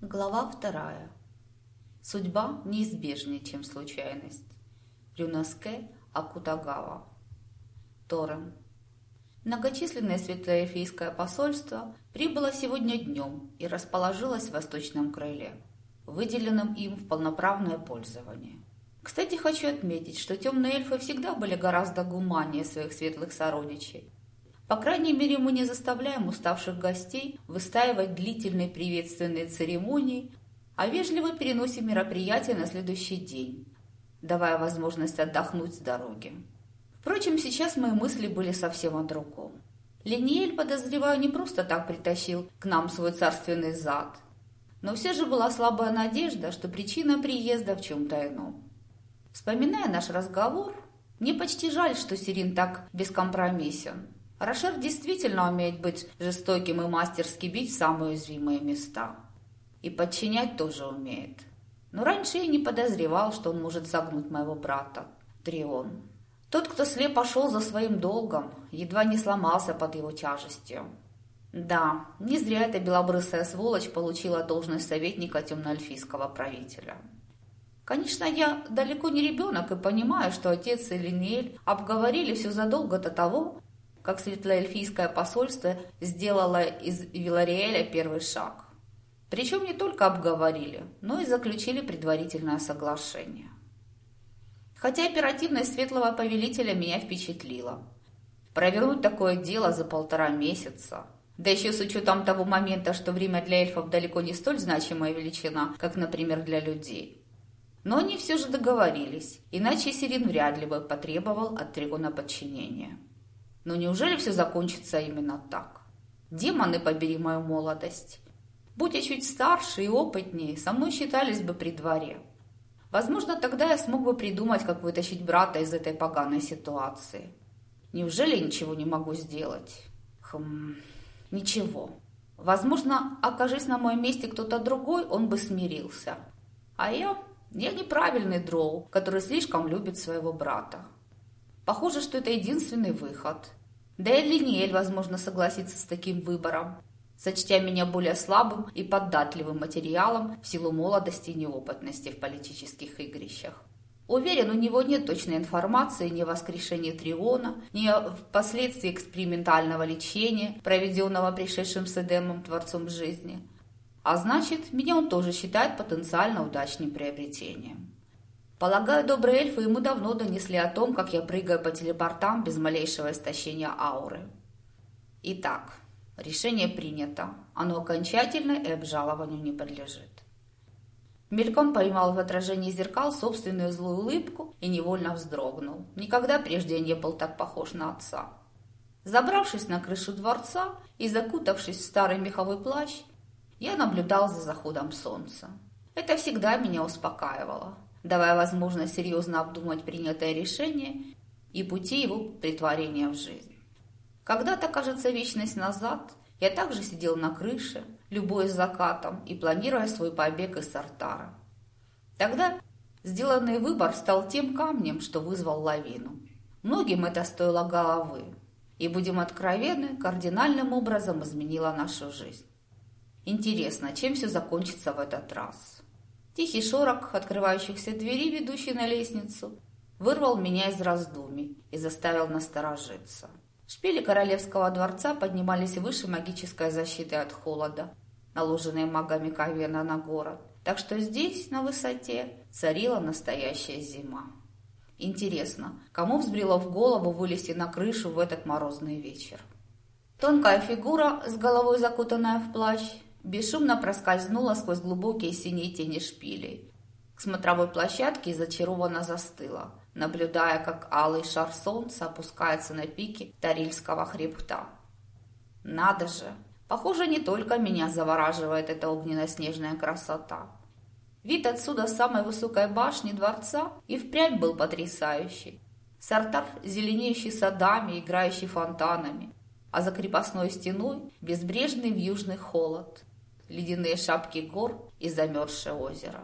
Глава вторая. Судьба неизбежнее, чем случайность. Рюнаске Акутагава. Торрен. Многочисленное светлоэльфийское посольство прибыло сегодня днем и расположилось в восточном крыле, выделенном им в полноправное пользование. Кстати, хочу отметить, что темные эльфы всегда были гораздо гуманнее своих светлых сородичей по крайней мере, мы не заставляем уставших гостей выстаивать длительные приветственные церемонии, а вежливо переносим мероприятие на следующий день, давая возможность отдохнуть с дороги. Впрочем, сейчас мои мысли были совсем о другом. Линиэль, подозреваю, не просто так притащил к нам свой царственный зад. Но все же была слабая надежда, что причина приезда в чем-то ином. Вспоминая наш разговор, мне почти жаль, что Сирин так бескомпромиссен. Рашер действительно умеет быть жестоким и мастерски бить в самые уязвимые места. И подчинять тоже умеет. Но раньше я не подозревал, что он может загнуть моего брата, Трион. Тот, кто слепо шел за своим долгом, едва не сломался под его тяжестью. Да, не зря эта белобрысая сволочь получила должность советника темноэльфийского правителя. Конечно, я далеко не ребенок и понимаю, что отец и Линель обговорили все задолго до того, как светлоэльфийское посольство сделало из Вилариэля первый шаг. Причем не только обговорили, но и заключили предварительное соглашение. Хотя оперативность светлого повелителя меня впечатлила. Провернуть такое дело за полтора месяца, да еще с учетом того момента, что время для эльфов далеко не столь значимая величина, как, например, для людей. Но они все же договорились, иначе Сирин вряд ли бы потребовал от Тригона подчинения. Но неужели все закончится именно так? Демоны, побери мою молодость. Будь я чуть старше и опытнее, со мной считались бы при дворе. Возможно, тогда я смог бы придумать, как вытащить брата из этой поганой ситуации. Неужели ничего не могу сделать? Хм, ничего. Возможно, окажись на моем месте кто-то другой, он бы смирился. А я... Я неправильный дроу, который слишком любит своего брата. Похоже, что это единственный выход. Да и Линиэль, возможно, согласится с таким выбором, сочтя меня более слабым и податливым материалом в силу молодости и неопытности в политических игрищах. Уверен, у него нет точной информации ни о воскрешении Триона, ни о последствии экспериментального лечения, проведенного пришедшим с Эдемом Творцом жизни. А значит, меня он тоже считает потенциально удачным приобретением. Полагаю, добрые эльфы ему давно донесли о том, как я прыгаю по телепортам без малейшего истощения ауры. Итак, решение принято. Оно окончательно и обжалованию не подлежит. Мельком поймал в отражении зеркал собственную злую улыбку и невольно вздрогнул. Никогда прежде я не был так похож на отца. Забравшись на крышу дворца и закутавшись в старый меховой плащ, я наблюдал за заходом солнца. Это всегда меня успокаивало давая возможность серьезно обдумать принятое решение и пути его притворения в жизнь. Когда-то, кажется, вечность назад, я также сидел на крыше, любой закатом и планируя свой побег из Сартара. Тогда сделанный выбор стал тем камнем, что вызвал лавину. Многим это стоило головы, и, будем откровенны, кардинальным образом изменило нашу жизнь. Интересно, чем все закончится в этот раз? Тихий шорох открывающихся дверей, ведущий на лестницу, вырвал меня из раздумий и заставил насторожиться. Шпили королевского дворца поднимались выше магической защиты от холода, наложенной магами Кавена на город. Так что здесь, на высоте, царила настоящая зима. Интересно, кому взбрело в голову вылезти на крышу в этот морозный вечер? Тонкая фигура, с головой закутанная в плащ, бесшумно проскользнула сквозь глубокие синие тени шпилей. К смотровой площадке зачарованно застыла, наблюдая, как алый шар солнца опускается на пике Тарильского хребта. Надо же! Похоже, не только меня завораживает эта огненно-снежная красота. Вид отсюда самой высокой башни дворца и впрямь был потрясающий. Сартар, зеленеющий садами, играющий фонтанами, а за крепостной стеной безбрежный вьюжный холод ледяные шапки гор и замерзшее озеро.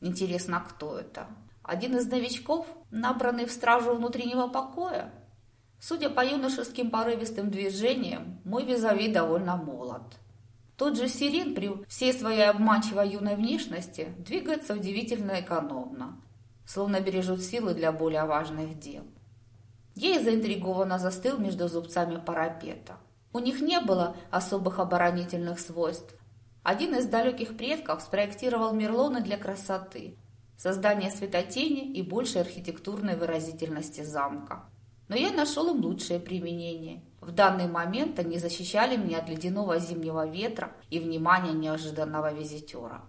Интересно, кто это? Один из новичков, набранный в стражу внутреннего покоя? Судя по юношеским порывистым движениям, мой визави довольно молод. Тот же Сирен при всей своей обманчивой юной внешности двигается удивительно экономно, словно бережет силы для более важных дел. Ей заинтригованно застыл между зубцами парапета. У них не было особых оборонительных свойств. Один из далеких предков спроектировал Мерлоны для красоты, создания светотени и большей архитектурной выразительности замка. Но я нашел им лучшее применение. В данный момент они защищали меня от ледяного зимнего ветра и внимания неожиданного визитера.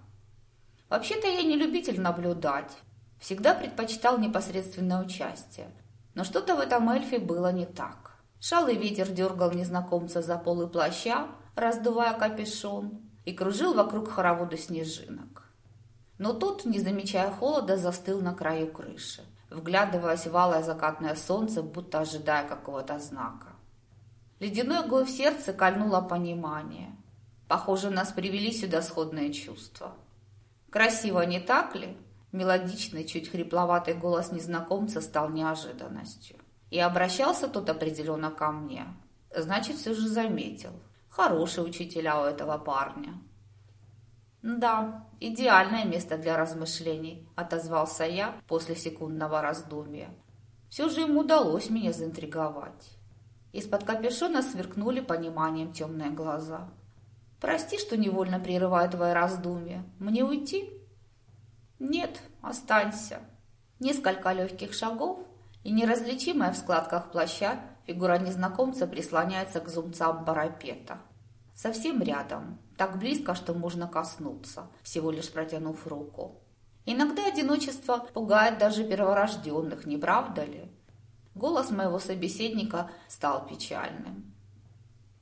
Вообще-то я не любитель наблюдать. Всегда предпочитал непосредственное участие. Но что-то в этом эльфе было не так. Шалый ветер дергал незнакомца за полы плаща, раздувая капюшон, и кружил вокруг хоровода снежинок. Но тот, не замечая холода, застыл на краю крыши, вглядываясь в алое закатное солнце, будто ожидая какого-то знака. Ледяной гой в сердце кольнуло понимание. Похоже, нас привели сюда сходные чувства. Красиво, не так ли? Мелодичный, чуть хрипловатый голос незнакомца стал неожиданностью. И обращался тот определенно ко мне. Значит, все же заметил. Хорошие учителя у этого парня. «Да, идеальное место для размышлений», – отозвался я после секундного раздумья. Все же ему удалось меня заинтриговать. Из-под капюшона сверкнули пониманием темные глаза. «Прости, что невольно прерываю твои раздумья. Мне уйти?» «Нет, останься». Несколько легких шагов, и неразличимая в складках плаща фигура незнакомца прислоняется к зумцам парапета. Совсем рядом, так близко, что можно коснуться, всего лишь протянув руку. Иногда одиночество пугает даже перворожденных, не правда ли? Голос моего собеседника стал печальным.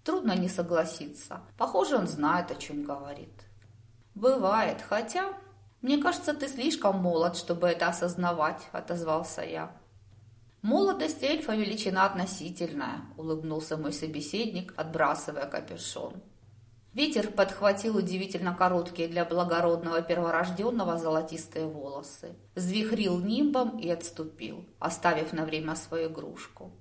Трудно не согласиться. Похоже, он знает, о чем говорит. Бывает, хотя «Мне кажется, ты слишком молод, чтобы это осознавать», – отозвался я. «Молодость эльфа – величина относительная», – улыбнулся мой собеседник, отбрасывая капюшон. Ветер подхватил удивительно короткие для благородного перворожденного золотистые волосы, взвихрил нимбом и отступил, оставив на время свою игрушку.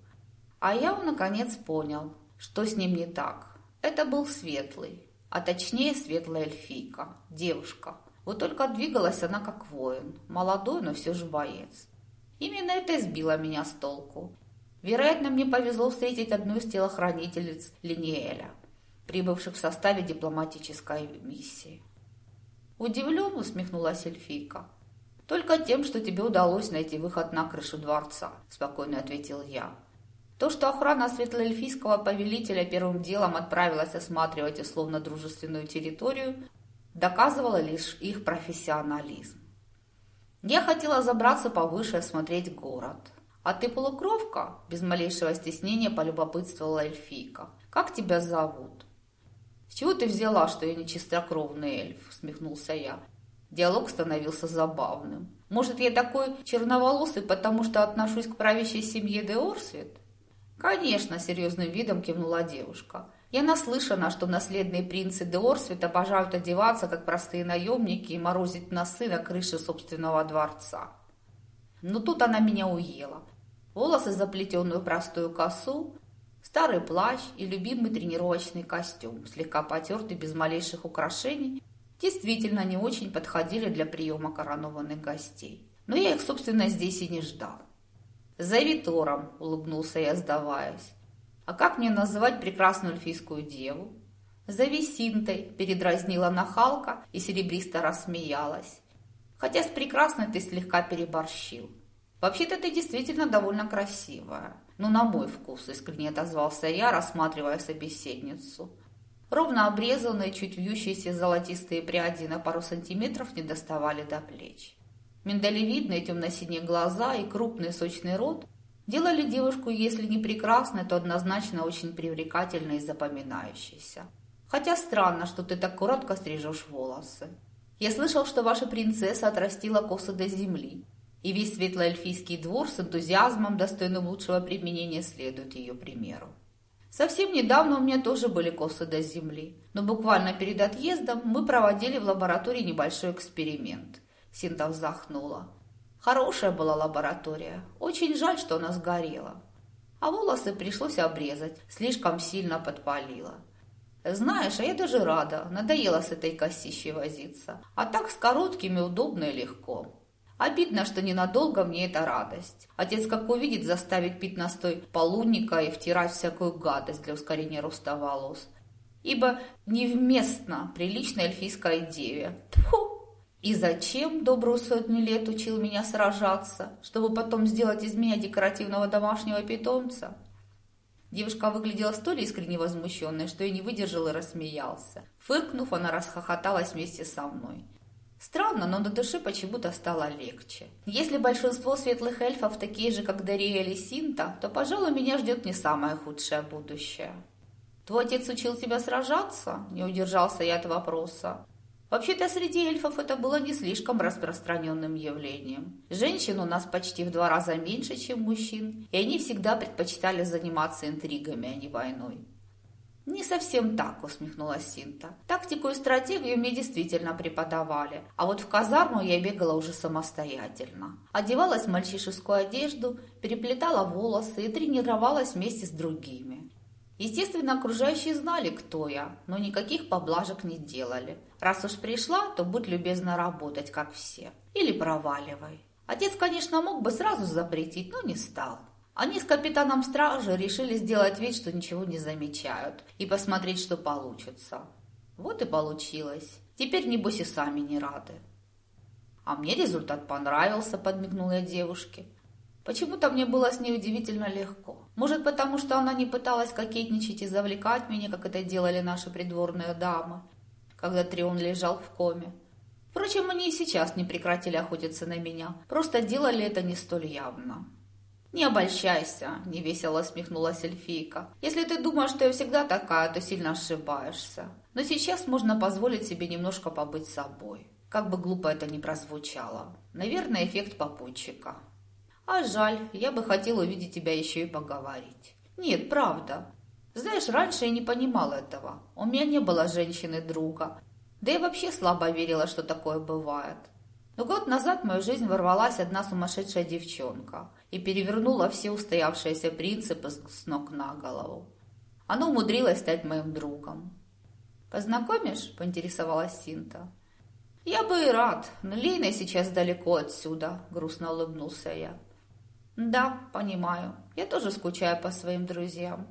А я, наконец, понял, что с ним не так. Это был светлый, а точнее светлая эльфийка, девушка – вот только двигалась она как воин, молодой, но все же боец. Именно это избило меня с толку. Вероятно, мне повезло встретить одну из телохранительниц Линиэля, прибывших в составе дипломатической миссии. Удивленно усмехнулась эльфийка. «Только тем, что тебе удалось найти выход на крышу дворца», – спокойно ответил я. То, что охрана светлоэльфийского повелителя первым делом отправилась осматривать условно-дружественную территорию, доказывало лишь их профессионализм. Я хотела забраться повыше и осмотреть город. «А ты полукровка?» – без малейшего стеснения полюбопытствовала эльфийка. «Как тебя зовут?» «С чего ты взяла, что я не чистокровный эльф?» – усмехнулся я. Диалог становился забавным. «Может, я такой черноволосый, потому что отношусь к правящей семье Деорсвет?» «Конечно», – серьезным видом кивнула девушка. Я наслышана, что наследные принцы Деорсвит обожают одеваться, как простые наемники, и морозить носы на крыше собственного дворца. Но тут она меня уела. Волосы, заплетенную простую косу, старый плащ и любимый тренировочный костюм, слегка потертый без малейших украшений, действительно не очень подходили для приема коронованных гостей. Но я их, собственно, здесь и не ждал. «Зови Тором», — улыбнулся я, сдаваясь. А как мне называть прекрасную эльфийскую деву? Зови Синтой, передразнила нахалка и серебристо рассмеялась. Хотя с прекрасной ты слегка переборщил. Вообще-то ты действительно довольно красивая. Ну, на мой вкус, искренне отозвался я, рассматривая собеседницу. Ровно обрезанные, чуть вьющиеся золотистые пряди на пару сантиметров не доставали до плеч. Миндалевидные темно-синие глаза и крупный сочный рот делали девушку, если не прекрасной, то однозначно очень привлекательной и запоминающейся. Хотя странно, что ты так коротко стрижешь волосы. Я слышал, что ваша принцесса отрастила косы до земли, и весь светлоэльфийский двор с энтузиазмом, достойным лучшего применения, следует ее примеру. Совсем недавно у меня тоже были косы до земли, но буквально перед отъездом мы проводили в лаборатории небольшой эксперимент. Синта вздохнула. Хорошая была лаборатория. Очень жаль, что она сгорела. А волосы пришлось обрезать, слишком сильно подпалило. Знаешь, а я даже рада. Надоело с этой косищей возиться. А так с короткими удобно и легко. Обидно, что ненадолго мне это радость. Отец, как увидит, заставит пить настой полунника и втирать всякую гадость для ускорения роста волос. Ибо невместно приличной эльфийской деве. Тьфу! И зачем добрую сотню лет учил меня сражаться, чтобы потом сделать из меня декоративного домашнего питомца? Девушка выглядела столь искренне возмущенной, что я не выдержал и рассмеялся. Фыркнув, она расхохоталась вместе со мной. Странно, но на душе почему-то стало легче. Если большинство светлых эльфов такие же, как Дария или Синта, то, пожалуй, меня ждет не самое худшее будущее. «Твой отец учил тебя сражаться?» – не удержался я от вопроса. Вообще-то среди эльфов это было не слишком распространенным явлением. Женщин у нас почти в два раза меньше, чем мужчин, и они всегда предпочитали заниматься интригами, а не войной. «Не совсем так», — усмехнулась Синта. «Тактику и стратегию мне действительно преподавали, а вот в казарму я бегала уже самостоятельно. Одевалась в мальчишескую одежду, переплетала волосы и тренировалась вместе с другими. Естественно, окружающие знали, кто я, но никаких поблажек не делали. Раз уж пришла, то будь любезна работать, как все. Или проваливай. Отец, конечно, мог бы сразу запретить, но не стал. Они с капитаном стражи решили сделать вид, что ничего не замечают, и посмотреть, что получится. Вот и получилось. Теперь, небось, и сами не рады. А мне результат понравился, подмигнула я девушке. Почему-то мне было с ней удивительно легко. Может, потому что она не пыталась кокетничать и завлекать меня, как это делали наши придворные дамы, когда Трион лежал в коме. Впрочем, они и сейчас не прекратили охотиться на меня, просто делали это не столь явно. «Не обольщайся», — невесело смехнулась эльфийка. «Если ты думаешь, что я всегда такая, то сильно ошибаешься. Но сейчас можно позволить себе немножко побыть собой. Как бы глупо это ни прозвучало. Наверное, эффект попутчика». А жаль, я бы хотел увидеть тебя еще и поговорить. Нет, правда. Знаешь, раньше я не понимал этого. У меня не было женщины-друга. Да и вообще слабо верила, что такое бывает. Но год назад в мою жизнь ворвалась одна сумасшедшая девчонка и перевернула все устоявшиеся принципы с ног на голову. Она умудрилась стать моим другом. «Познакомишь?» – поинтересовалась Синта. «Я бы и рад, но Лейна сейчас далеко отсюда», – грустно улыбнулся я. «Да, понимаю. Я тоже скучаю по своим друзьям.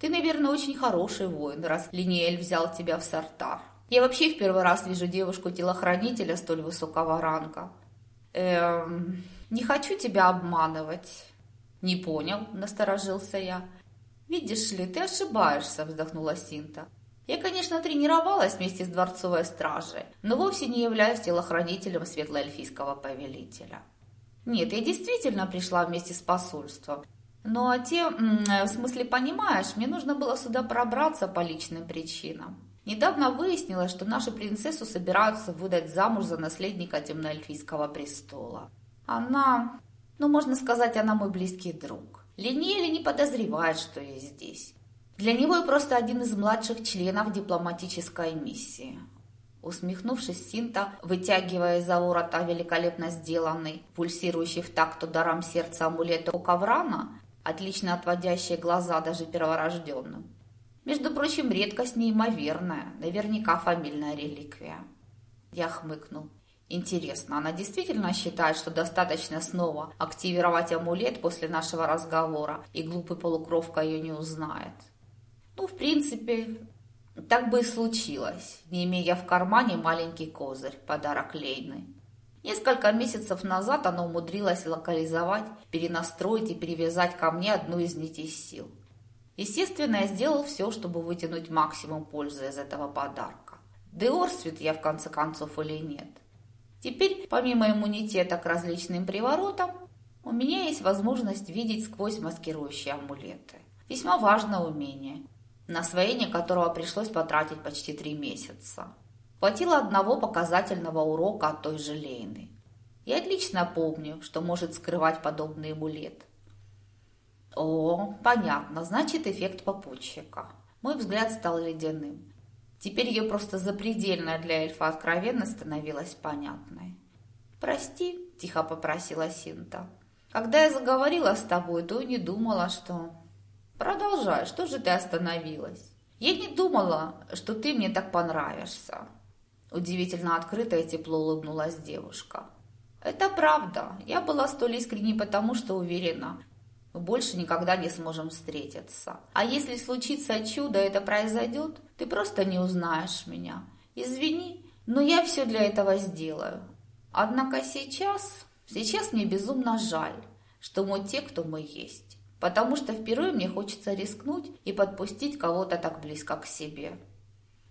Ты, наверное, очень хороший воин, раз Линиэль взял тебя в Сартар. Я вообще в первый раз вижу девушку-телохранителя столь высокого ранга. Эм, не хочу тебя обманывать». «Не понял», – насторожился я. «Видишь ли, ты ошибаешься», – вздохнула Синта. «Я, конечно, тренировалась вместе с дворцовой стражей, но вовсе не являюсь телохранителем светлоэльфийского повелителя». Нет, я действительно пришла вместе с посольством. Но те, в смысле, понимаешь, мне нужно было сюда пробраться по личным причинам. Недавно выяснилось, что нашу принцессу собираются выдать замуж за наследника темноэльфийского престола. Она, ну, можно сказать, она мой близкий друг. Линеели не подозревает, что я здесь. Для него я просто один из младших членов дипломатической миссии. Усмехнувшись, Синта, вытягивая из-за ворота великолепно сделанный, пульсирующий в такт ударом сердца амулета у Коврана, отлично отводящие глаза даже перворожденным. Между прочим, редкость неимоверная, наверняка фамильная реликвия. Я хмыкнул. Интересно, она действительно считает, что достаточно снова активировать амулет после нашего разговора, и глупый полукровка ее не узнает? Ну, в принципе, так бы и случилось, не имея в кармане маленький козырь, подарок Лейны. Несколько месяцев назад она умудрилась локализовать, перенастроить и привязать ко мне одну из нитей сил. Естественно, я сделал все, чтобы вытянуть максимум пользы из этого подарка. Да и я в конце концов или нет. Теперь, помимо иммунитета к различным приворотам, у меня есть возможность видеть сквозь маскирующие амулеты. Весьма важное умение – на освоение которого пришлось потратить почти три месяца. Хватило одного показательного урока от той же Лейны. Я отлично помню, что может скрывать подобный амулет. О, понятно, значит эффект попутчика. Мой взгляд стал ледяным. Теперь ее просто запредельная для эльфа откровенность становилась понятной. «Прости», – тихо попросила Синта. «Когда я заговорила с тобой, то не думала, что...» Продолжай, что же ты остановилась? «Я не думала, что ты мне так понравишься». Удивительно открыто и тепло улыбнулась девушка. «Это правда. Я была столь искренней потому, что уверена, мы больше никогда не сможем встретиться. А если случится чудо, это произойдет, ты просто не узнаешь меня. Извини, но я все для этого сделаю. Однако сейчас, сейчас мне безумно жаль, что мы те, кто мы есть. Потому что впервые мне хочется рискнуть и подпустить кого-то так близко к себе.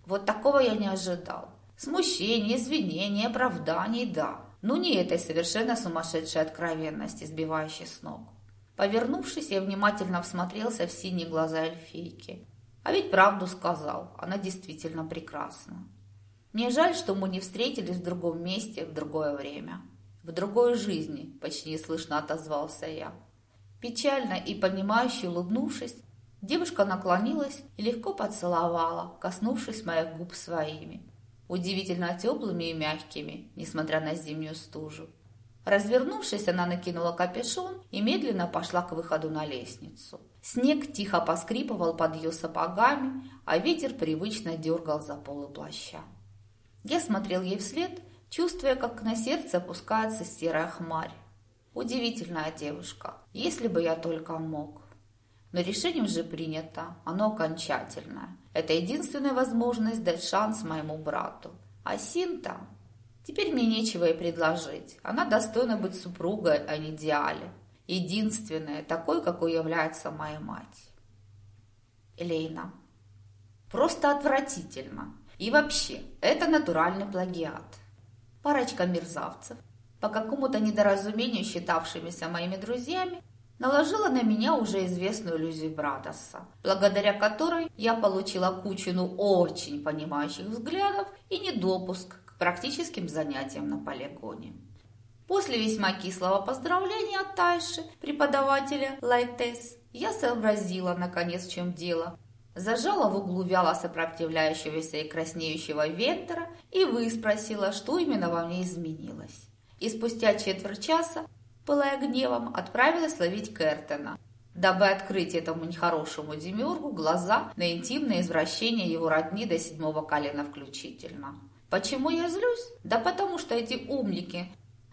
Вот такого я не ожидал. Смущение, извинения, оправданий, да. Но не этой совершенно сумасшедшей откровенности, сбивающей с ног. Повернувшись, я внимательно всмотрелся в синие глаза эльфийки. А ведь правду сказал, она действительно прекрасна. Мне жаль, что мы не встретились в другом месте в другое время. В другой жизни, почти неслышно отозвался я. Печально и понимающе улыбнувшись, девушка наклонилась и легко поцеловала, коснувшись моих губ своими. Удивительно теплыми и мягкими, несмотря на зимнюю стужу. Развернувшись, она накинула капюшон и медленно пошла к выходу на лестницу. Снег тихо поскрипывал под ее сапогами, а ветер привычно дергал за полы плаща. Я смотрел ей вслед, чувствуя, как на сердце опускается серая хмарь. Удивительная девушка, если бы я только мог. Но решение уже принято, оно окончательное. Это единственная возможность дать шанс моему брату. А Синта Теперь мне нечего ей предложить. Она достойна быть супругой, а не Диале. Единственная, такой, какой является моя мать. Элейна. Просто отвратительно. И вообще, это натуральный плагиат. Парочка мерзавцев, по какому-то недоразумению считавшимися моими друзьями, наложила на меня уже известную иллюзию Брадоса, благодаря которой я получила кучину очень понимающих взглядов и недопуск практическим занятиям на полигоне. После весьма кислого поздравления от Тайши, преподавателя Лайтес, я сообразила, наконец, в чем дело. Зажала в углу вяло сопротивляющегося и краснеющего Вентера и выспросила, что именно во мне изменилось. И спустя четверть часа, пылая гневом, отправилась ловить Кертона, дабы открыть этому нехорошему демиургу глаза на интимное извращение его родни до седьмого колена включительно. Почему я злюсь? Да потому что эти умники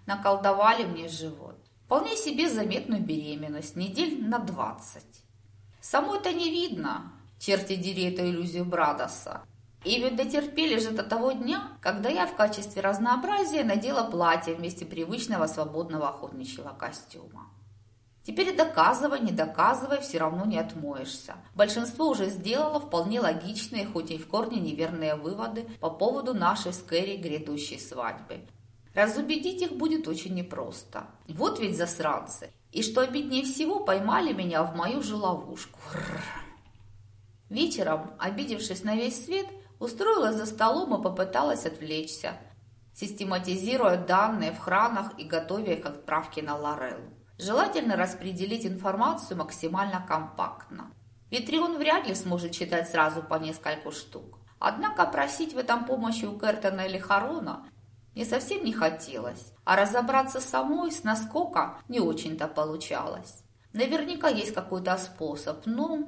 наколдовали мне живот. Вполне себе заметную беременность, недель на двадцать. Самой-то не видно, черти дери эту иллюзию Брадоса. И ведь дотерпели же до того дня, когда я в качестве разнообразия надела платье вместо привычного свободного охотничьего костюма. Теперь доказывай, не доказывай, все равно не отмоешься. Большинство уже сделало вполне логичные, хоть и в корне неверные выводы по поводу нашей с Кэрри грядущей свадьбы. Разубедить их будет очень непросто. Вот ведь засранцы. И что обиднее всего, поймали меня в мою же ловушку. Вечером, обидевшись на весь свет, устроилась за столом и попыталась отвлечься, систематизируя данные в хранах и готовя их к отправке на Лореллу. Желательно распределить информацию максимально компактно. Витрион вряд ли сможет читать сразу по нескольку штук. Однако просить в этом помощи у Кертона или Харона мне совсем не хотелось, а разобраться самой с наскока не очень-то получалось. Наверняка есть какой-то способ, но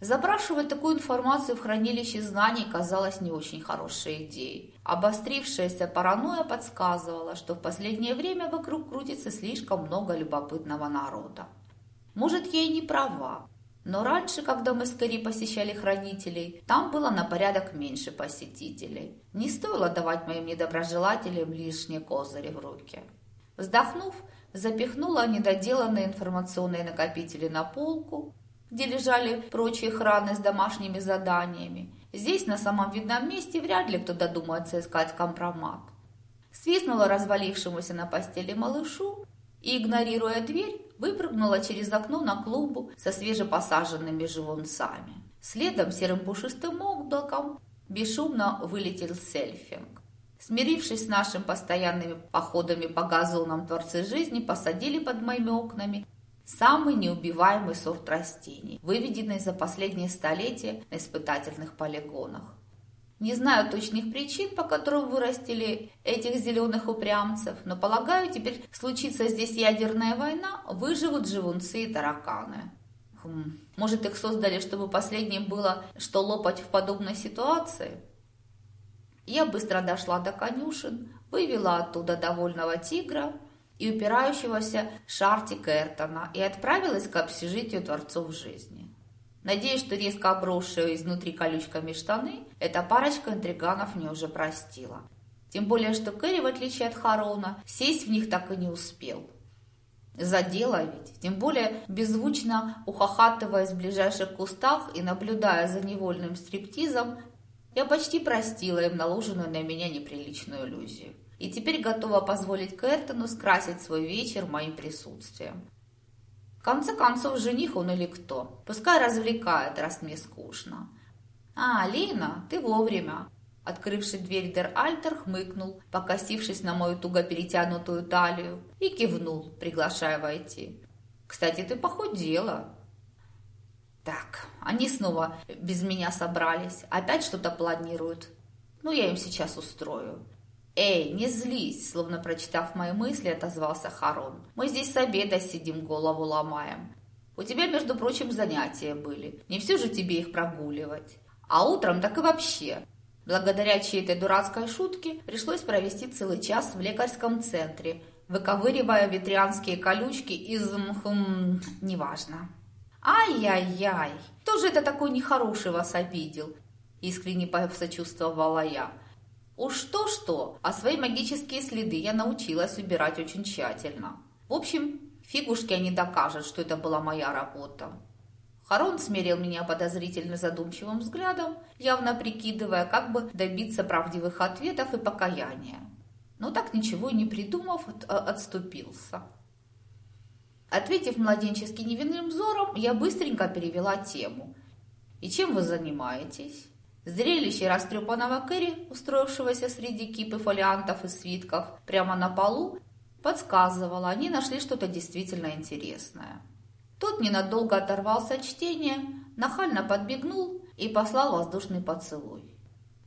Запрашивать такую информацию в хранилище знаний казалось не очень хорошей идеей. Обострившаяся паранойя подсказывала, что в последнее время вокруг крутится слишком много любопытного народа. Может, я и не права, но раньше, когда мы с Кэрри посещали хранителей, там было на порядок меньше посетителей. Не стоило давать моим недоброжелателям лишние козыри в руки. Вздохнув, запихнула недоделанные информационные накопители на полку где лежали прочие храны с домашними заданиями. Здесь, на самом видном месте, вряд ли кто додумается искать компромат. Свистнула развалившемуся на постели малышу и, игнорируя дверь, выпрыгнула через окно на клумбу со свежепосаженными живунцами. Следом серым пушистым облаком бесшумно вылетел сельфинг. Смирившись с нашими постоянными походами по газонам Творцы жизни, посадили под моими окнами Самый неубиваемый сорт растений, выведенный за последние столетия на испытательных полигонах. Не знаю точных причин, по которым вырастили этих зеленых упрямцев, но полагаю, теперь случится здесь ядерная война, выживут живунцы и тараканы. Хм, может, их создали, чтобы последним было что лопать в подобной ситуации? Я быстро дошла до конюшен, вывела оттуда довольного тигра и упирающегося Шартика Эртона и отправилась к общежитию Творцов жизни. Надеюсь, что резко обросшие изнутри колючками штаны эта парочка интриганов мне уже простила. Тем более, что Кэрри, в отличие от Харона, сесть в них так и не успел. Задело ведь, тем более беззвучно ухахатываясь в ближайших кустах и наблюдая за невольным стриптизом, я почти простила им наложенную на меня неприличную иллюзию. И теперь готова позволить Кертону скрасить свой вечер моим присутствием конце концов, жених он или кто? Пускай развлекает, раз мне скучно. А, Лина, ты вовремя. Открывший дверь Дер Альтер хмыкнул, покосившись на мою туго перетянутую талию, и кивнул, приглашая войти. «Кстати, ты похудела». «Так, они снова без меня собрались, опять что-то планируют. Ну, я им сейчас устрою. «Эй, не злись!» Словно прочитав мои мысли, отозвался Харон. «Мы здесь с обеда сидим, голову ломаем. У тебя, между прочим, занятия были. Не все же тебе их прогуливать. А утром так и вообще. Благодаря чьей-то дурацкой шутке пришлось провести целый час в лекарском центре, выковыривая ветрянские колючки из... Хм, неважно. «Ай-яй-яй! Кто же это такой нехороший вас обидел?» Искренне посочувствовала я. Уж то-что, а свои магические следы я научилась убирать очень тщательно. В общем, фигушки они докажут, что это была моя работа. Харон смерил меня подозрительно задумчивым взглядом, явно прикидывая, как бы добиться правдивых ответов и покаяния. Но так ничего и не придумав, отступился. Ответив младенчески невинным взором, я быстренько перевела тему. «И чем вы занимаетесь?» Зрелище растрепанного Кэрри, устроившегося среди кипы фолиантов и свитков прямо на полу, подсказывало, они нашли что-то действительно интересное. Тот ненадолго оторвался от чтения, нахально подбегнул и послал воздушный поцелуй.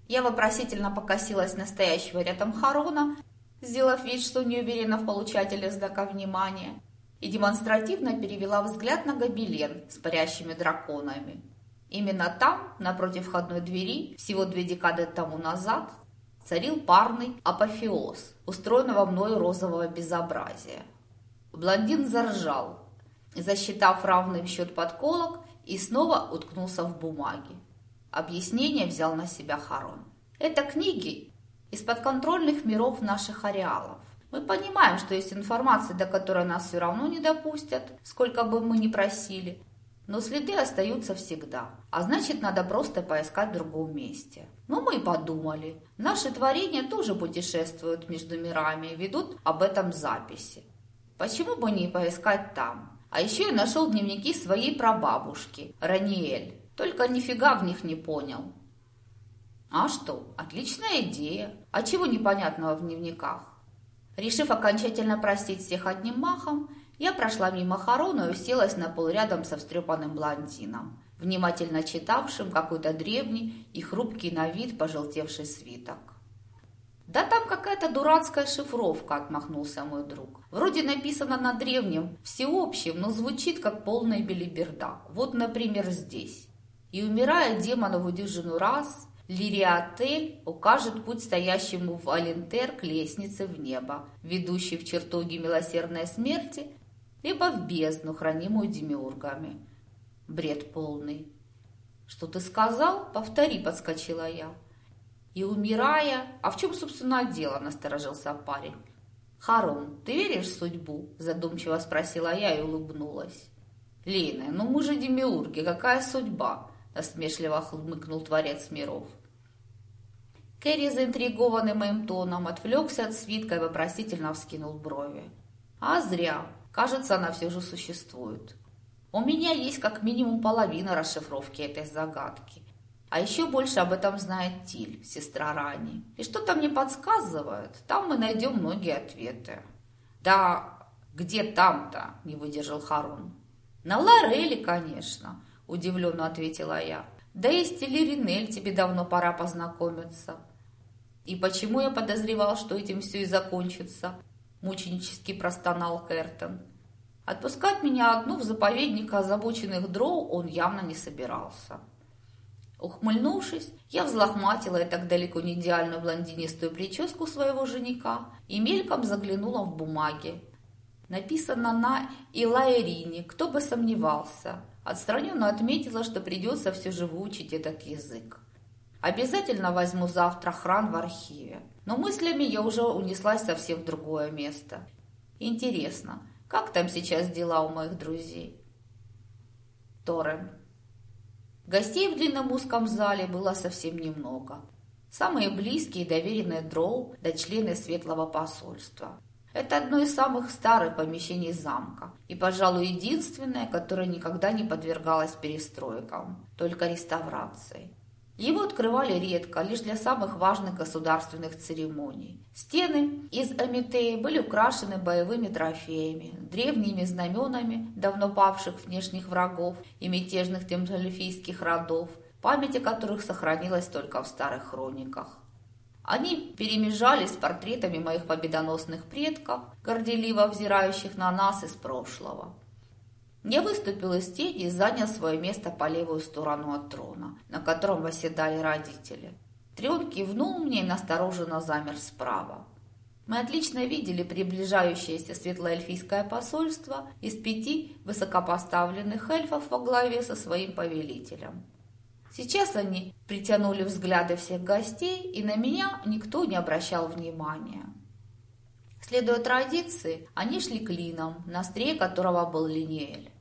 Я вопросительно покосилась настоящего рядом Харона, сделав вид, что не уверена в получателе знака внимания, и демонстративно перевела взгляд на гобелен с парящими драконами. Именно там, напротив входной двери, всего две декады тому назад, царил парный апофеоз, устроенного мною розового безобразия. Блондин заржал, засчитав равный счет подколок, и снова уткнулся в бумаги. Объяснение взял на себя Харон. Это книги из подконтрольных миров наших ареалов. Мы понимаем, что есть информация, до которой нас все равно не допустят, сколько бы мы ни просили, но следы остаются всегда. А значит, надо просто поискать в другом месте. Но мы подумали, наши творения тоже путешествуют между мирами и ведут об этом записи. Почему бы не поискать там? А еще я нашел дневники своей прабабушки, Раниэль. Только нифига в них не понял. А что, отличная идея. А чего непонятного в дневниках? Решив окончательно простить всех одним махом, я прошла мимо Харона и уселась на пол рядом со встрепанным блондином, внимательно читавшим какой-то древний и хрупкий на вид пожелтевший свиток. «Да там какая-то дурацкая шифровка», — отмахнулся мой друг. «Вроде написано на древнем, всеобщем, но звучит как полная белиберда. Вот, например, здесь. И умирая демонову дюжину раз, Лириатель укажет путь стоящему в Алентер к лестнице в небо, ведущей в чертоги милосердной смерти либо в бездну, хранимую демиургами. Бред полный. «Что ты сказал? Повтори», — подскочила я. И умирая... А в чем, собственно, дело, насторожился парень. «Харон, ты веришь в судьбу?» – задумчиво спросила я и улыбнулась. «Лена, ну мы же демиурги, какая судьба?» – насмешливо хмыкнул Творец миров. Кэрри, заинтригованный моим тоном, отвлекся от свитка и вопросительно вскинул брови. «А зря. Кажется, она все же существует. У меня есть как минимум половина расшифровки этой загадки. А еще больше об этом знает Тиль, сестра Рани. И что-то мне подсказывает, там мы найдем многие ответы. Да где там-то, не выдержал Харун. На Лореле, конечно, удивленно ответила я. Да и с Телеринель тебе давно пора познакомиться. И почему я подозревал, что этим все и закончится? Мученически простонал Кертон. Отпускать меня одну в заповедник озабоченных дроу он явно не собирался. Ухмыльнувшись, я взлохматила и так далеко не идеальную блондинистую прическу своего жениха и мельком заглянула в бумаги. Написано на Илаэрине, кто бы сомневался. Отстраненно отметила, что придется все же выучить этот язык. Обязательно возьму завтра хран в архиве. Но мыслями я уже унеслась совсем в другое место. Интересно, как там сейчас дела у моих друзей? Торрен. Гостей в длинном узком зале было совсем немного. Самые близкие и доверенные дроу да члены Светлого посольства. Это одно из самых старых помещений замка и, пожалуй, единственное, которое никогда не подвергалось перестройкам, только реставрации. Его открывали редко, лишь для самых важных государственных церемоний. Стены из Амитеи были украшены боевыми трофеями, древними знаменами давно павших внешних врагов и мятежных темплифийских родов, память о которых сохранилась только в старых хрониках. Они перемежались с портретами моих победоносных предков, горделиво взирающих на нас из прошлого. Я выступил из тени и занял свое место по левую сторону от трона, на котором восседали родители. Трион кивнул мне и настороженно замер справа. Мы отлично видели приближающееся светлоэльфийское посольство из пяти высокопоставленных эльфов во главе со своим повелителем. Сейчас они притянули взгляды всех гостей, и на меня никто не обращал внимания. Следуя традиции, они шли клином, на острие которого был Линеэль.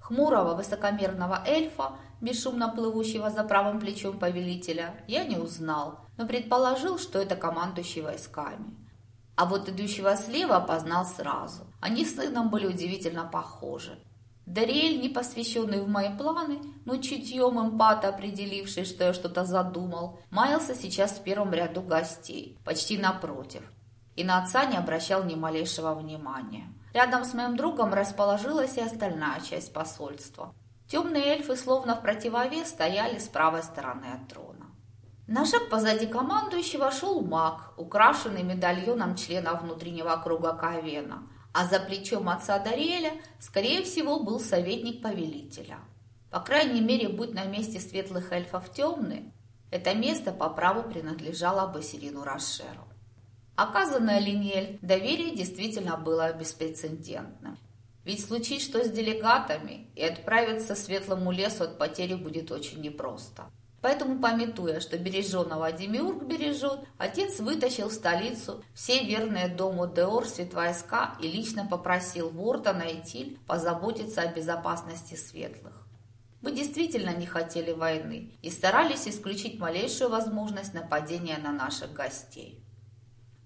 Хмурого высокомерного эльфа, бесшумно плывущего за правым плечом повелителя, я не узнал, но предположил, что это командующий войсками. А вот идущего слева опознал сразу. Они с сыном были удивительно похожи. Дариэль, не посвященный в мои планы, но чутьем эмпата, определивший, что я что-то задумал, маялся сейчас в первом ряду гостей, почти напротив, и на отца не обращал ни малейшего внимания. Рядом с моим другом расположилась и остальная часть посольства. Темные эльфы, словно в противовес, стояли с правой стороны от трона. На шаг позади командующего шел маг, украшенный медальоном члена внутреннего круга Кавена, а за плечом отца Дариэля, скорее всего, был советник повелителя. По крайней мере, будь на месте светлых эльфов темные, это место по праву принадлежало Басилину Рашеру. Оказанное Линель доверие действительно было беспрецедентным. Ведь случить что с делегатами и отправиться к светлому лесу от потери будет очень непросто. Поэтому, пометуя, что береженого Демиург бережет, отец вытащил в столицу все верные дому Деор светвойска и лично попросил Вортона и позаботиться о безопасности светлых. Мы действительно не хотели войны и старались исключить малейшую возможность нападения на наших гостей.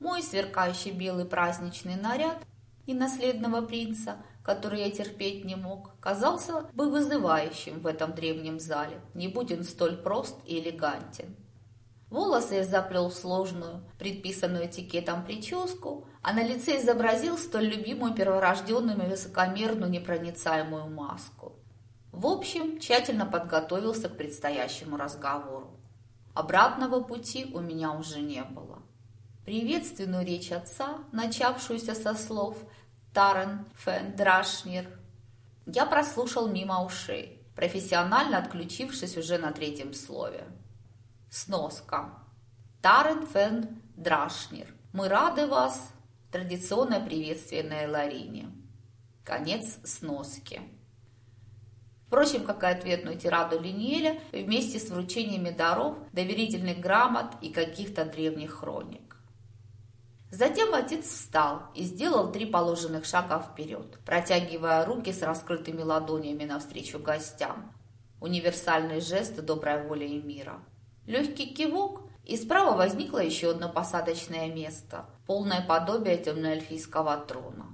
Мой сверкающий белый праздничный наряд и наследного принца, который я терпеть не мог, казался бы вызывающим в этом древнем зале, не будь он столь прост и элегантен. Волосы я заплел в сложную, предписанную этикетом прическу, а на лице изобразил столь любимую перворожденную высокомерную непроницаемую маску. В общем, тщательно подготовился к предстоящему разговору. Обратного пути у меня уже не было. Приветственную речь отца, начавшуюся со слов «Тарен Фен Драшнир», я прослушал мимо ушей, профессионально отключившись уже на третьем слове. Сноска. Тарен Фен Драшнир. Мы рады вас. Традиционное приветствие на Эларине. Конец сноски. Впрочем, как и ответную тираду Линьеля, вместе с вручениями даров, доверительных грамот и каких-то древних хроник. Затем отец встал и сделал три положенных шага вперед, протягивая руки с раскрытыми ладонями навстречу гостям. Универсальный жест доброй воли и мира. Легкий кивок, и справа возникло еще одно посадочное место, полное подобие темноэльфийского трона.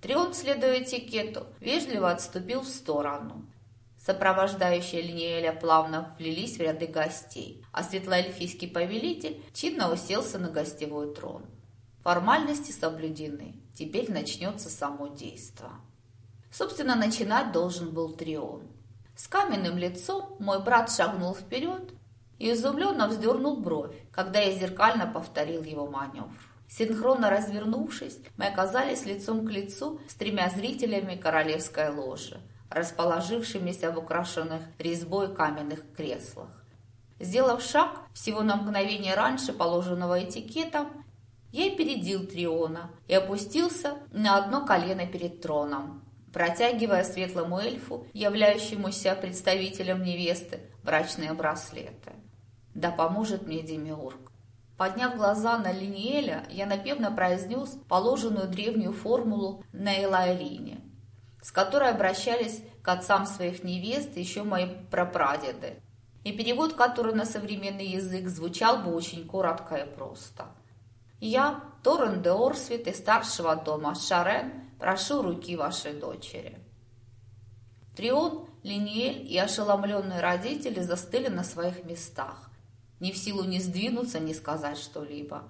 Трион, следуя этикету, вежливо отступил в сторону. Сопровождающие Линиэля плавно вплелись в ряды гостей, а светлоэльфийский повелитель чинно уселся на гостевой трон. Формальности соблюдены. Теперь начнется само действо. Собственно, начинать должен был Трион. С каменным лицом мой брат шагнул вперед и изумленно вздернул бровь, когда я зеркально повторил его маневр. Синхронно развернувшись, мы оказались лицом к лицу с тремя зрителями королевской ложи, расположившимися в украшенных резьбой каменных креслах. Сделав шаг всего на мгновение раньше положенного этикетом, я опередил Триона и опустился на одно колено перед троном, протягивая светлому эльфу, являющемуся представителем невесты, брачные браслеты. Да поможет мне Демиург. Подняв глаза на Линиэля, я напевно произнес положенную древнюю формулу на Элайрине, с которой обращались к отцам своих невест еще мои прапрадеды, и перевод который на современный язык звучал бы очень коротко и просто. «Я, Торрен де Орсвит из старшего дома Шарен, прошу руки вашей дочери». Трион, Линиэль и ошеломленные родители застыли на своих местах, ни в силу не сдвинуться, ни сказать что-либо.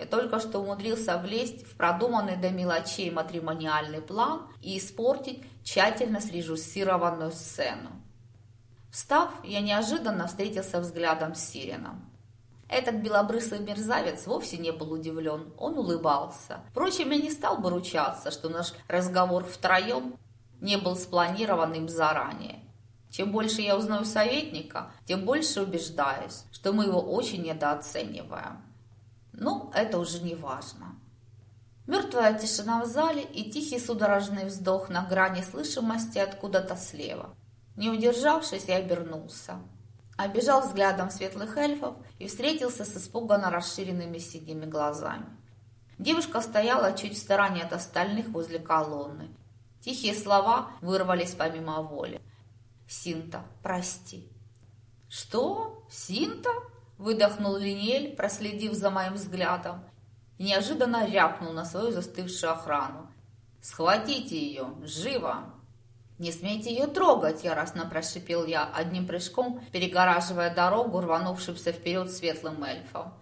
Я только что умудрился влезть в продуманный до мелочей матримониальный план и испортить тщательно срежиссированную сцену. Встав, я неожиданно встретился взглядом с Сиреном. Этот белобрысый мерзавец вовсе не был удивлен, он улыбался. Впрочем, я не стал бы ручаться, что наш разговор втроем не был спланированным заранее. Чем больше я узнаю советника, тем больше убеждаюсь, что мы его очень недооцениваем. Ну, это уже не важно. Мертвая тишина в зале и тихий судорожный вздох на грани слышимости откуда-то слева. Не удержавшись, я обернулся. Обежал взглядом светлых эльфов и встретился с испуганно расширенными синими глазами. Девушка стояла чуть в стороне от остальных возле колонны. Тихие слова вырвались помимо воли. Синта, прости». «Что? Синта?» – выдохнул Линель, проследив за моим взглядом, и неожиданно рявкнул на свою застывшую охрану. «Схватите ее! Живо!» «Не смейте ее трогать!» – яростно прошипел я, одним прыжком перегораживая дорогу, рванувшимся вперед светлым эльфом.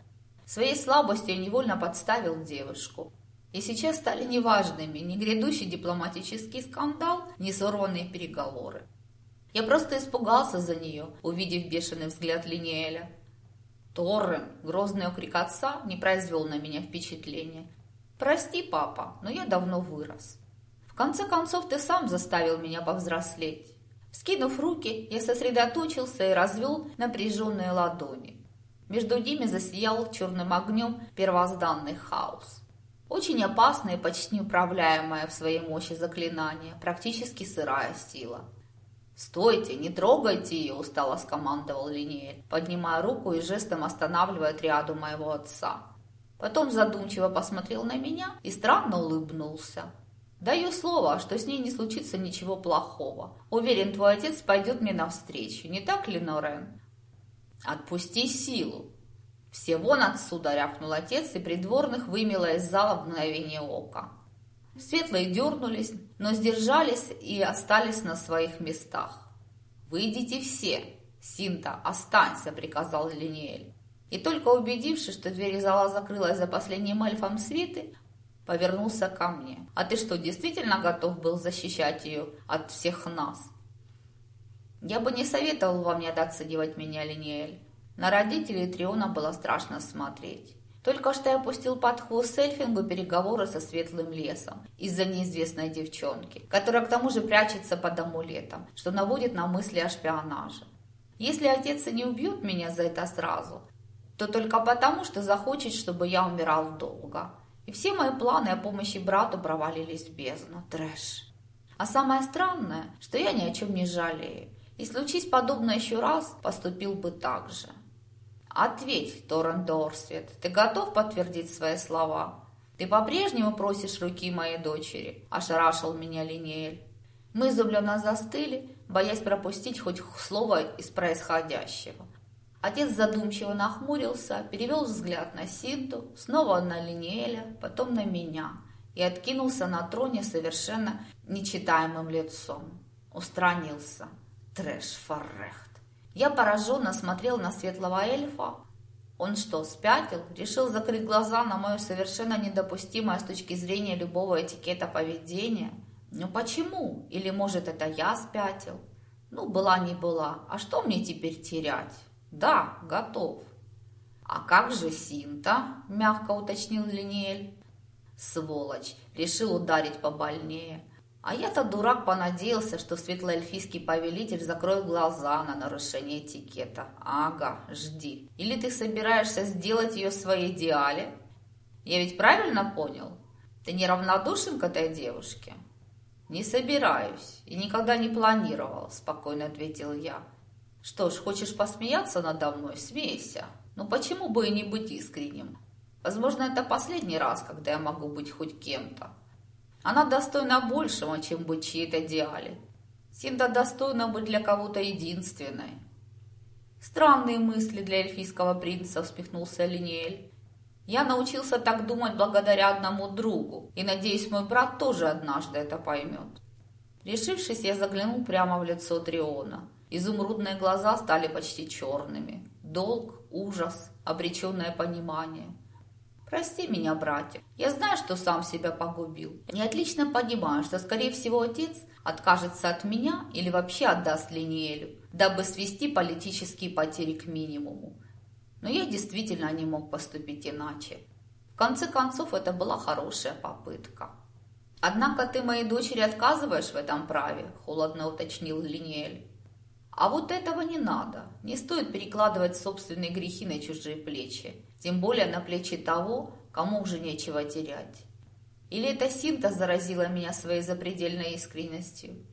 Своей слабостью я невольно подставил девушку. И сейчас стали неважными ни грядущий дипломатический скандал, ни сорванные переговоры. Я просто испугался за нее, увидев бешеный взгляд Линиэля. Торрен, грозный окрик отца, не произвел на меня впечатления. «Прости, папа, но я давно вырос. Конце концов, ты сам заставил меня повзрослеть». Скинув руки, я сосредоточился и развел напряженные ладони. Между ними засиял черным огнем первозданный хаос. Очень опасное и почти неуправляемое в своей мощи заклинание, практически сырая сила – «Стойте, не трогайте ее!» – устало скомандовал Линеэль, поднимая руку и жестом останавливая триаду моего отца. Потом задумчиво посмотрел на меня и странно улыбнулся. «Даю слово, что с ней не случится ничего плохого. Уверен, твой отец пойдет мне навстречу, не так ли, Норен?» «Отпусти силу!» «Все вон отсюда!» – рявкнул отец, и придворных вымело из зала в мгновение ока. Светлые дернулись, но сдержались и остались на своих местах. «Выйдите все!» «Синта, останься!» – приказал Линиэль. И только убедившись, что дверь зала закрылась за последним эльфом Светы, повернулся ко мне. «А ты что, действительно готов был защищать ее от всех нас?» «Я бы не советовал вам недооценивать меня, Линиэль. На родителей Триона было страшно смотреть. Только что я опустил под хвост Эльфингу переговоры со Светлым лесом из-за неизвестной девчонки, которая к тому же прячется под амулетом, что наводит на мысли о шпионаже. Если отец и не убьет меня за это сразу, то только потому, что захочет, чтобы я умирал долго. И все мои планы о помощи брату провалились в бездну. Трэш. А самое странное, что я ни о чем не жалею. И случись подобное еще раз, поступил бы так же. «Ответь, Торрен Дорсвет, ты готов подтвердить свои слова? Ты по-прежнему просишь руки моей дочери?» – ошарашил меня Линеэль. Мы изумленно застыли, боясь пропустить хоть слово из происходящего. Отец задумчиво нахмурился, перевел взгляд на Синту, снова на Линеэля, потом на меня и откинулся на троне совершенно нечитаемым лицом. Устранился. Трэш Фаррех. Я пораженно смотрел на светлого эльфа. Он что, спятил? Решил закрыть глаза на мое совершенно недопустимое с точки зрения любого этикета поведения? Ну почему? Или может это я спятил? Ну, была не была. А что мне теперь терять? Да, готов. «А как же Синта?» – мягко уточнил Линель. «Сволочь! Решил ударить побольнее. А я-то дурак понадеялся, что светлоэльфийский повелитель закроет глаза на нарушение этикета. Ага, жди. Или ты собираешься сделать ее своей идеале? Я ведь правильно понял? Ты неравнодушен к этой девушке?» «Не собираюсь и никогда не планировал», – спокойно ответил я. «Что ж, хочешь посмеяться надо мной? Смейся. Но почему бы и не быть искренним? Возможно, это последний раз, когда я могу быть хоть кем-то. Она достойна большего, чем быть чьей-то идеале. Синда достойна быть для кого-то единственной». «Странные мысли для эльфийского принца», – успехнулся Линеэль. Я научился так думать благодаря одному другу, и надеюсь, мой брат тоже однажды это поймет. Решившись, я заглянул прямо в лицо Триона. Изумрудные глаза стали почти черными. Долг, ужас, обреченное понимание. Прости меня, братья. Я знаю, что сам себя погубил. Я отлично понимаю, что, скорее всего, отец откажется от меня или вообще отдаст Линиэлю, дабы свести политические потери к минимуму. Но я действительно не мог поступить иначе. В конце концов, это была хорошая попытка. «Однако ты моей дочери отказываешь в этом праве», – холодно уточнил Линель. «А вот этого не надо. Не стоит перекладывать собственные грехи на чужие плечи, тем более на плечи того, кому уже нечего терять. Или эта синта заразила меня своей запредельной искренностью?»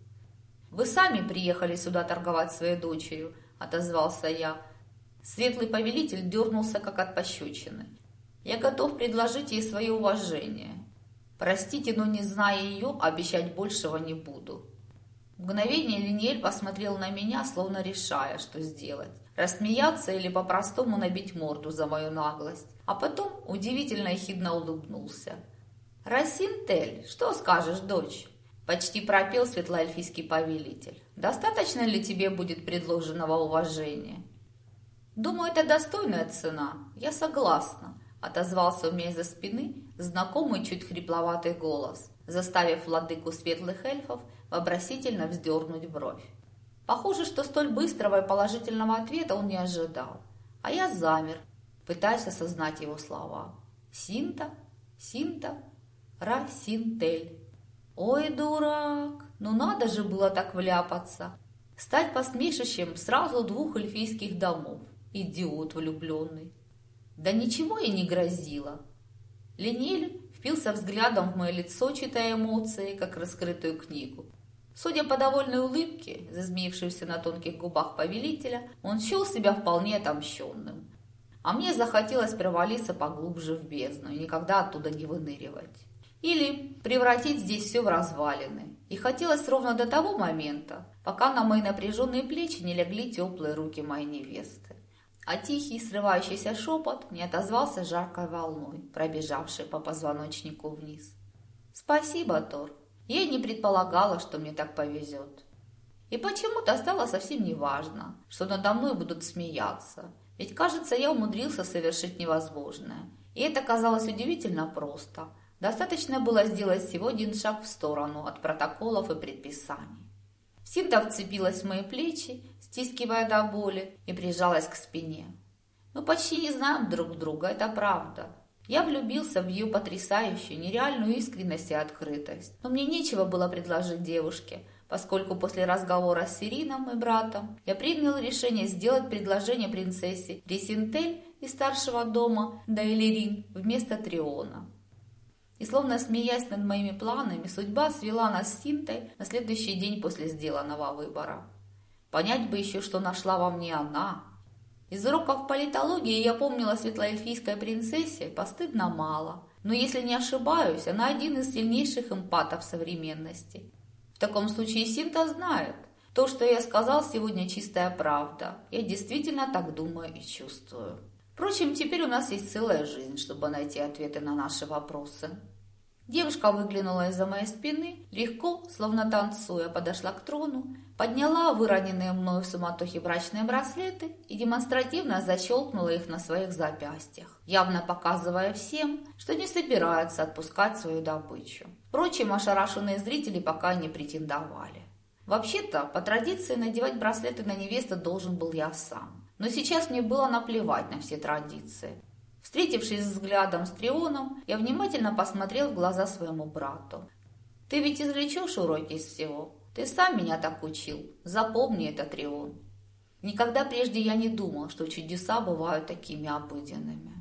«Вы сами приехали сюда торговать своей дочерью», – отозвался я, – Светлый повелитель дернулся, как от пощечины. Я готов предложить ей свое уважение. Простите, но не зная ее, обещать большего не буду. Мгновение Линель посмотрел на меня, словно решая, что сделать. Рассмеяться или по-простому набить морду за мою наглость. А потом удивительно и хидно улыбнулся. «Рассинтель, что скажешь, дочь?» Почти пропел светлоэльфийский повелитель. «Достаточно ли тебе будет предложенного уважения?» «Думаю, это достойная цена. Я согласна», – отозвался у меня из-за спины знакомый чуть хрипловатый голос, заставив владыку светлых эльфов вопросительно вздернуть бровь. Похоже, что столь быстрого и положительного ответа он не ожидал. А я замер, пытаясь осознать его слова. «Синта? Синта? Расинтель?» «Ой, дурак! Ну надо же было так вляпаться!» Стать посмешищем сразу двух эльфийских домов идиот влюбленный. Да ничего ей не грозило. Лениль впился взглядом в мое лицо, читая эмоции, как раскрытую книгу. Судя по довольной улыбке, зазмеившейся на тонких губах повелителя, он счел себя вполне отомщенным. А мне захотелось провалиться поглубже в бездну и никогда оттуда не выныривать. Или превратить здесь все в развалины. И хотелось ровно до того момента, пока на мои напряженные плечи не легли теплые руки моей невесты а тихий срывающийся шепот не отозвался жаркой волной, пробежавшей по позвоночнику вниз. «Спасибо, Тор. Я не предполагала, что мне так повезет. И почему-то стало совсем неважно, что надо мной будут смеяться, ведь, кажется, я умудрился совершить невозможное, и это казалось удивительно просто. Достаточно было сделать всего один шаг в сторону от протоколов и предписаний. Синда вцепилась в мои плечи, стискивая до боли, и прижалась к спине. Мы почти не знаем друг друга, это правда. Я влюбился в ее потрясающую, нереальную искренность и открытость. Но мне нечего было предложить девушке, поскольку после разговора с Сирином и братом я принял решение сделать предложение принцессе Ресинтель из старшего дома Дайлерин вместо Триона. И словно смеясь над моими планами, судьба свела нас с Синтой на следующий день после сделанного выбора. Понять бы еще, что нашла во мне она. Из уроков политологии я помнила светлоэльфийской принцессе постыдно мало, но если не ошибаюсь, она один из сильнейших эмпатов современности. В таком случае Синта знает. То, что я сказал сегодня, чистая правда. Я действительно так думаю и чувствую. Впрочем, теперь у нас есть целая жизнь, чтобы найти ответы на наши вопросы. Девушка выглянула из-за моей спины, легко, словно танцуя, подошла к трону, подняла выроненные мною в суматохе брачные браслеты и демонстративно защелкнула их на своих запястьях, явно показывая всем, что не собирается отпускать свою добычу. Впрочем, ошарашенные зрители пока не претендовали. Вообще-то, по традиции, надевать браслеты на невесту должен был я сам. Но сейчас мне было наплевать на все традиции. Встретившись взглядом с Трионом, я внимательно посмотрел в глаза своему брату. «Ты ведь извлечешь уроки из всего? Ты сам меня так учил. Запомни это, Трион». Никогда прежде я не думал, что чудеса бывают такими обыденными.